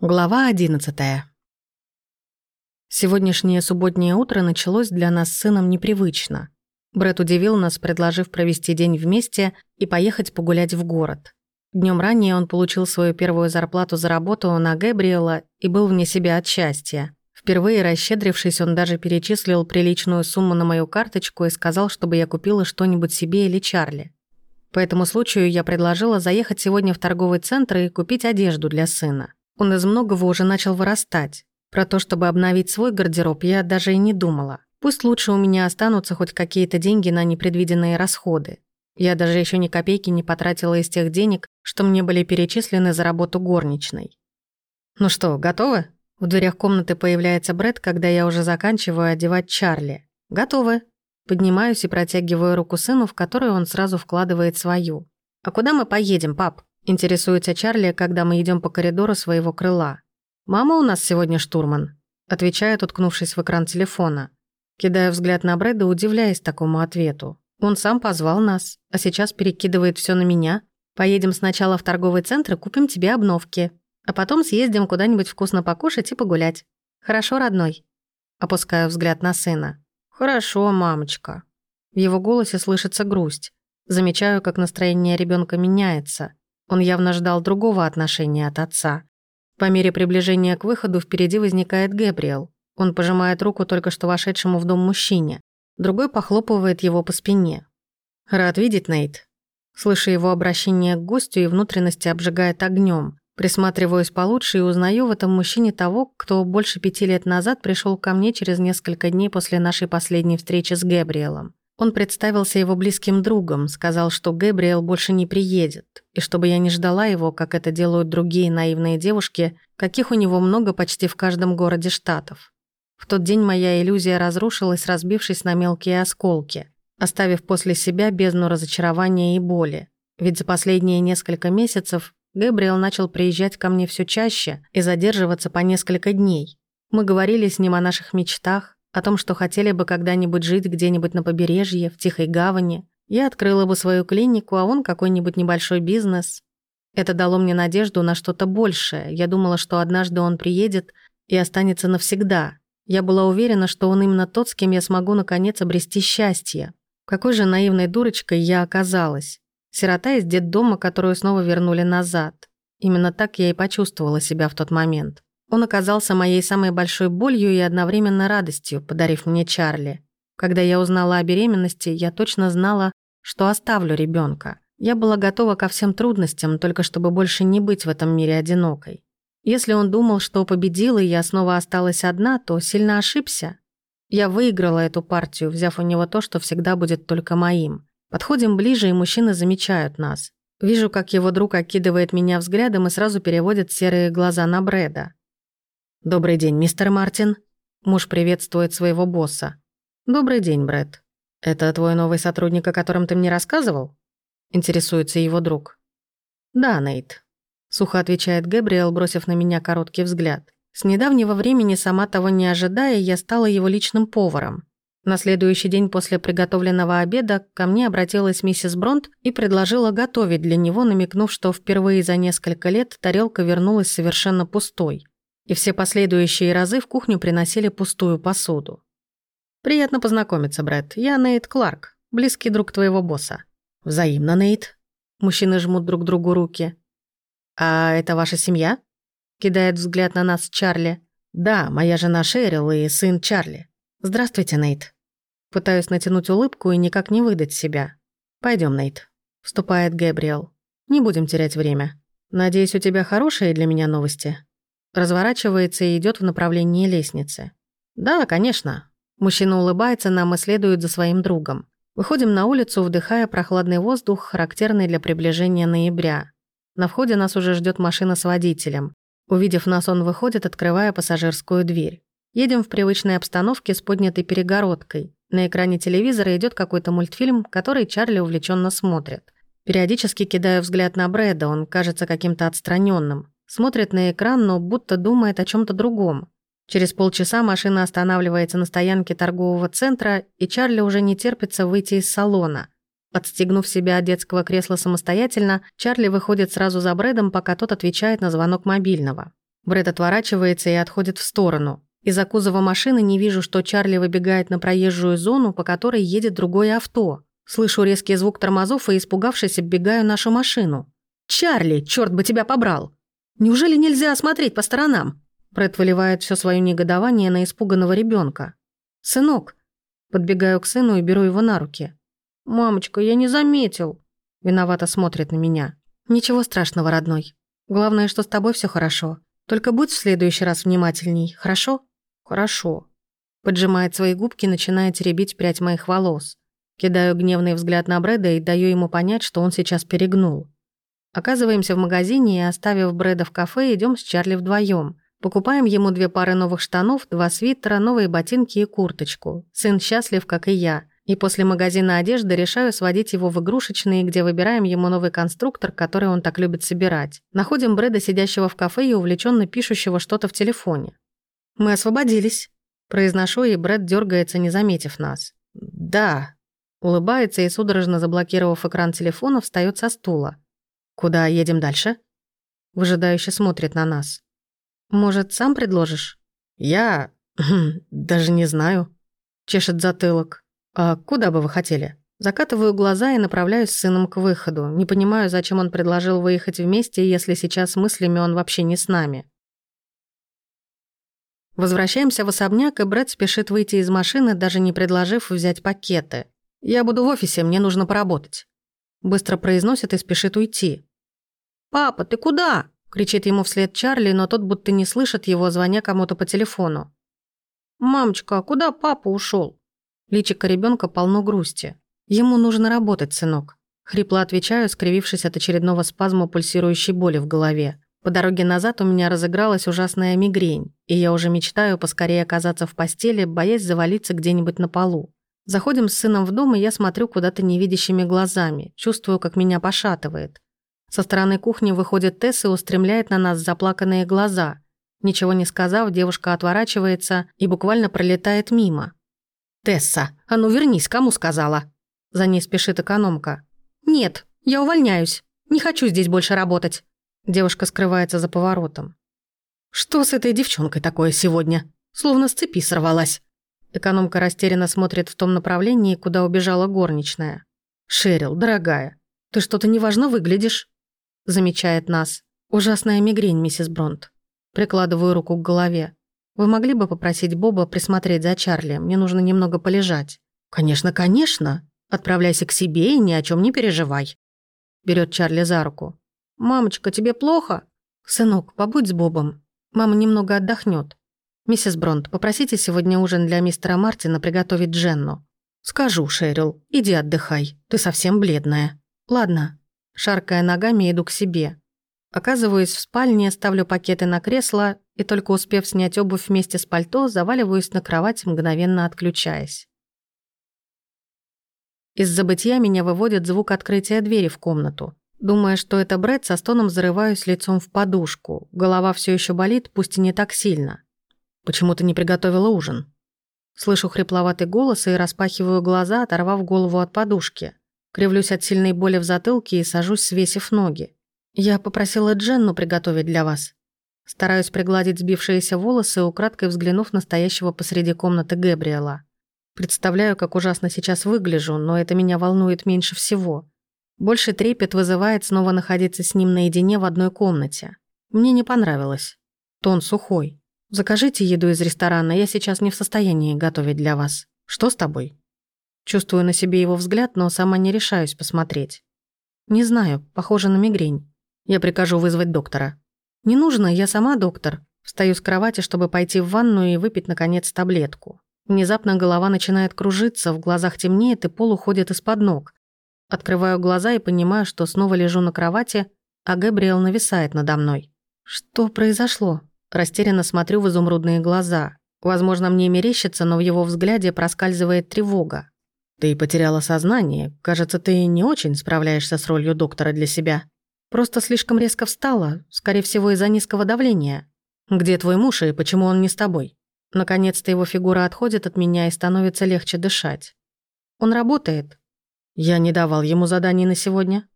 Глава 11. Сегодняшнее субботнее утро началось для нас с сыном непривычно. Брэд удивил нас, предложив провести день вместе и поехать погулять в город. Днем ранее он получил свою первую зарплату за работу на Гэбриэла и был вне себя от счастья. Впервые расщедрившись, он даже перечислил приличную сумму на мою карточку и сказал, чтобы я купила что-нибудь себе или Чарли. По этому случаю я предложила заехать сегодня в торговый центр и купить одежду для сына. Он из многого уже начал вырастать. Про то, чтобы обновить свой гардероб, я даже и не думала. Пусть лучше у меня останутся хоть какие-то деньги на непредвиденные расходы. Я даже еще ни копейки не потратила из тех денег, что мне были перечислены за работу горничной. «Ну что, готовы?» В дверях комнаты появляется Брэд, когда я уже заканчиваю одевать Чарли. «Готовы». Поднимаюсь и протягиваю руку сыну, в которую он сразу вкладывает свою. «А куда мы поедем, пап?» Интересуется Чарли, когда мы идем по коридору своего крыла. «Мама у нас сегодня штурман», отвечает, уткнувшись в экран телефона. Кидая взгляд на Брэда, удивляясь такому ответу. Он сам позвал нас, а сейчас перекидывает все на меня. Поедем сначала в торговый центр и купим тебе обновки, а потом съездим куда-нибудь вкусно покушать и погулять. Хорошо, родной?» Опускаю взгляд на сына. «Хорошо, мамочка». В его голосе слышится грусть. Замечаю, как настроение ребенка меняется. Он явно ждал другого отношения от отца. По мере приближения к выходу впереди возникает Гэбриэл. Он пожимает руку только что вошедшему в дом мужчине. Другой похлопывает его по спине. «Рад видеть, Нейт». Слыша его обращение к гостю и внутренности обжигает огнем. Присматриваюсь получше и узнаю в этом мужчине того, кто больше пяти лет назад пришел ко мне через несколько дней после нашей последней встречи с Гэбриэлом. Он представился его близким другом, сказал, что Гэбриэл больше не приедет, и чтобы я не ждала его, как это делают другие наивные девушки, каких у него много почти в каждом городе штатов. В тот день моя иллюзия разрушилась, разбившись на мелкие осколки, оставив после себя бездну разочарования и боли. Ведь за последние несколько месяцев Гэбриэл начал приезжать ко мне все чаще и задерживаться по несколько дней. Мы говорили с ним о наших мечтах, о том, что хотели бы когда-нибудь жить где-нибудь на побережье, в тихой гавани. Я открыла бы свою клинику, а он какой-нибудь небольшой бизнес. Это дало мне надежду на что-то большее. Я думала, что однажды он приедет и останется навсегда. Я была уверена, что он именно тот, с кем я смогу наконец обрести счастье. Какой же наивной дурочкой я оказалась. Сирота из детдома, которую снова вернули назад. Именно так я и почувствовала себя в тот момент. Он оказался моей самой большой болью и одновременно радостью, подарив мне Чарли. Когда я узнала о беременности, я точно знала, что оставлю ребенка. Я была готова ко всем трудностям, только чтобы больше не быть в этом мире одинокой. Если он думал, что победил, и я снова осталась одна, то сильно ошибся. Я выиграла эту партию, взяв у него то, что всегда будет только моим. Подходим ближе, и мужчины замечают нас. Вижу, как его друг окидывает меня взглядом и сразу переводит серые глаза на Брэда. «Добрый день, мистер Мартин». Муж приветствует своего босса. «Добрый день, Брэд. Это твой новый сотрудник, о котором ты мне рассказывал?» Интересуется его друг. «Да, Нейт», — сухо отвечает Гэбриэл, бросив на меня короткий взгляд. С недавнего времени, сама того не ожидая, я стала его личным поваром. На следующий день после приготовленного обеда ко мне обратилась миссис Бронт и предложила готовить для него, намекнув, что впервые за несколько лет тарелка вернулась совершенно пустой и все последующие разы в кухню приносили пустую посуду. «Приятно познакомиться, Брэд. Я Нейт Кларк, близкий друг твоего босса». «Взаимно, Нейт». Мужчины жмут друг другу руки. «А это ваша семья?» Кидает взгляд на нас Чарли. «Да, моя жена Шерил и сын Чарли. Здравствуйте, Нейт». Пытаюсь натянуть улыбку и никак не выдать себя. Пойдем, Нейт», — вступает Гэбриэл. «Не будем терять время. Надеюсь, у тебя хорошие для меня новости?» Разворачивается и идет в направлении лестницы. «Да, конечно». Мужчина улыбается нам и следует за своим другом. Выходим на улицу, вдыхая прохладный воздух, характерный для приближения ноября. На входе нас уже ждет машина с водителем. Увидев нас, он выходит, открывая пассажирскую дверь. Едем в привычной обстановке с поднятой перегородкой. На экране телевизора идет какой-то мультфильм, который Чарли увлеченно смотрит. Периодически кидаю взгляд на Брэда, он кажется каким-то отстраненным. Смотрит на экран, но будто думает о чем то другом. Через полчаса машина останавливается на стоянке торгового центра, и Чарли уже не терпится выйти из салона. Отстегнув себя от детского кресла самостоятельно, Чарли выходит сразу за Брэдом, пока тот отвечает на звонок мобильного. Брэд отворачивается и отходит в сторону. Из-за кузова машины не вижу, что Чарли выбегает на проезжую зону, по которой едет другое авто. Слышу резкий звук тормозов и, испугавшись, оббегаю нашу машину. «Чарли, черт бы тебя побрал! Неужели нельзя осмотреть по сторонам?» Брэд выливает все свое негодование на испуганного ребенка. «Сынок!» Подбегаю к сыну и беру его на руки. «Мамочка, я не заметил!» Виновато смотрит на меня. «Ничего страшного, родной. Главное, что с тобой все хорошо. Только будь в следующий раз внимательней, хорошо?» «Хорошо». Поджимает свои губки, начиная теребить прядь моих волос. Кидаю гневный взгляд на Брэда и даю ему понять, что он сейчас перегнул. Оказываемся в магазине и, оставив Брэда в кафе, идем с Чарли вдвоем. Покупаем ему две пары новых штанов, два свитера, новые ботинки и курточку. Сын счастлив, как и я. И после магазина одежды решаю сводить его в игрушечные, где выбираем ему новый конструктор, который он так любит собирать. Находим Брэда, сидящего в кафе и увлеченно пишущего что-то в телефоне. «Мы освободились», – произношу, и Брэд дергается, не заметив нас. «Да», – улыбается и, судорожно заблокировав экран телефона, встает со стула. «Куда едем дальше?» Выжидающе смотрит на нас. «Может, сам предложишь?» «Я... даже не знаю», – чешет затылок. «А куда бы вы хотели?» Закатываю глаза и направляюсь с сыном к выходу. Не понимаю, зачем он предложил выехать вместе, если сейчас мыслями он вообще не с нами. Возвращаемся в особняк, и Брэд спешит выйти из машины, даже не предложив взять пакеты. «Я буду в офисе, мне нужно поработать». Быстро произносит и спешит уйти. «Папа, ты куда?» – кричит ему вслед Чарли, но тот будто не слышит его, звоня кому-то по телефону. «Мамочка, а куда папа ушел? Личико ребенка полно грусти. Ему нужно работать, сынок. Хрипло отвечаю, скривившись от очередного спазма пульсирующей боли в голове. По дороге назад у меня разыгралась ужасная мигрень, и я уже мечтаю поскорее оказаться в постели, боясь завалиться где-нибудь на полу. Заходим с сыном в дом, и я смотрю куда-то невидящими глазами, чувствую, как меня пошатывает. Со стороны кухни выходит Тесс и устремляет на нас заплаканные глаза. Ничего не сказав, девушка отворачивается и буквально пролетает мимо. «Тесса, а ну вернись, кому сказала?» За ней спешит экономка. «Нет, я увольняюсь. Не хочу здесь больше работать». Девушка скрывается за поворотом. «Что с этой девчонкой такое сегодня? Словно с цепи сорвалась». Экономка растерянно смотрит в том направлении, куда убежала горничная. «Шерил, дорогая, ты что-то неважно выглядишь» замечает нас. Ужасная мигрень, миссис Бронт. Прикладываю руку к голове. Вы могли бы попросить Боба присмотреть за Чарли? Мне нужно немного полежать. Конечно, конечно. Отправляйся к себе и ни о чем не переживай. Берет Чарли за руку. Мамочка, тебе плохо? Сынок, побудь с Бобом. Мама немного отдохнет. Миссис Бронт, попросите сегодня ужин для мистера Мартина приготовить Дженну. Скажу, Шерил, иди отдыхай. Ты совсем бледная. Ладно, Шаркая ногами, иду к себе. Оказываюсь в спальне, ставлю пакеты на кресло и, только успев снять обувь вместе с пальто, заваливаюсь на кровать, мгновенно отключаясь. Из забытия меня выводит звук открытия двери в комнату. Думая, что это Брэд, со стоном зарываюсь лицом в подушку. Голова все еще болит, пусть и не так сильно. Почему ты не приготовила ужин? Слышу хрипловатый голос и распахиваю глаза, оторвав голову от подушки. Кривлюсь от сильной боли в затылке и сажусь, свесив ноги. Я попросила Дженну приготовить для вас. Стараюсь пригладить сбившиеся волосы, украдкой взглянув на стоящего посреди комнаты Гэбриэла. Представляю, как ужасно сейчас выгляжу, но это меня волнует меньше всего. Больше трепет вызывает снова находиться с ним наедине в одной комнате. Мне не понравилось. Тон сухой. Закажите еду из ресторана, я сейчас не в состоянии готовить для вас. Что с тобой? Чувствую на себе его взгляд, но сама не решаюсь посмотреть. Не знаю, похоже на мигрень. Я прикажу вызвать доктора. Не нужно, я сама доктор. Встаю с кровати, чтобы пойти в ванну и выпить, наконец, таблетку. Внезапно голова начинает кружиться, в глазах темнеет и пол уходит из-под ног. Открываю глаза и понимаю, что снова лежу на кровати, а Габриэл нависает надо мной. Что произошло? Растерянно смотрю в изумрудные глаза. Возможно, мне мерещится, но в его взгляде проскальзывает тревога. «Ты потеряла сознание. Кажется, ты не очень справляешься с ролью доктора для себя. Просто слишком резко встала, скорее всего, из-за низкого давления. Где твой муж и почему он не с тобой?» Наконец-то его фигура отходит от меня и становится легче дышать. «Он работает?» «Я не давал ему заданий на сегодня».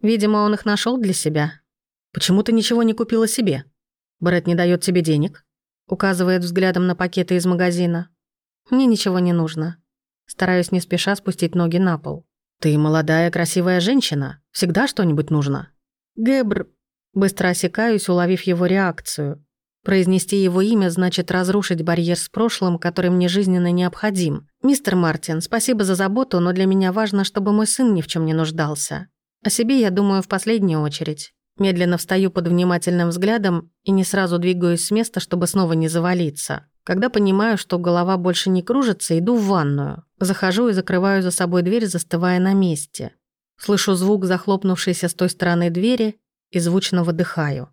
«Видимо, он их нашел для себя. Почему ты ничего не купила себе?» Брэд не дает тебе денег?» Указывает взглядом на пакеты из магазина. «Мне ничего не нужно». Стараюсь не спеша спустить ноги на пол. «Ты молодая, красивая женщина. Всегда что-нибудь нужно». «Гэбр...» Быстро осекаюсь, уловив его реакцию. Произнести его имя значит разрушить барьер с прошлым, который мне жизненно необходим. «Мистер Мартин, спасибо за заботу, но для меня важно, чтобы мой сын ни в чем не нуждался. О себе я думаю в последнюю очередь. Медленно встаю под внимательным взглядом и не сразу двигаюсь с места, чтобы снова не завалиться. Когда понимаю, что голова больше не кружится, иду в ванную. Захожу и закрываю за собой дверь, застывая на месте. Слышу звук захлопнувшейся с той стороны двери и звучно выдыхаю.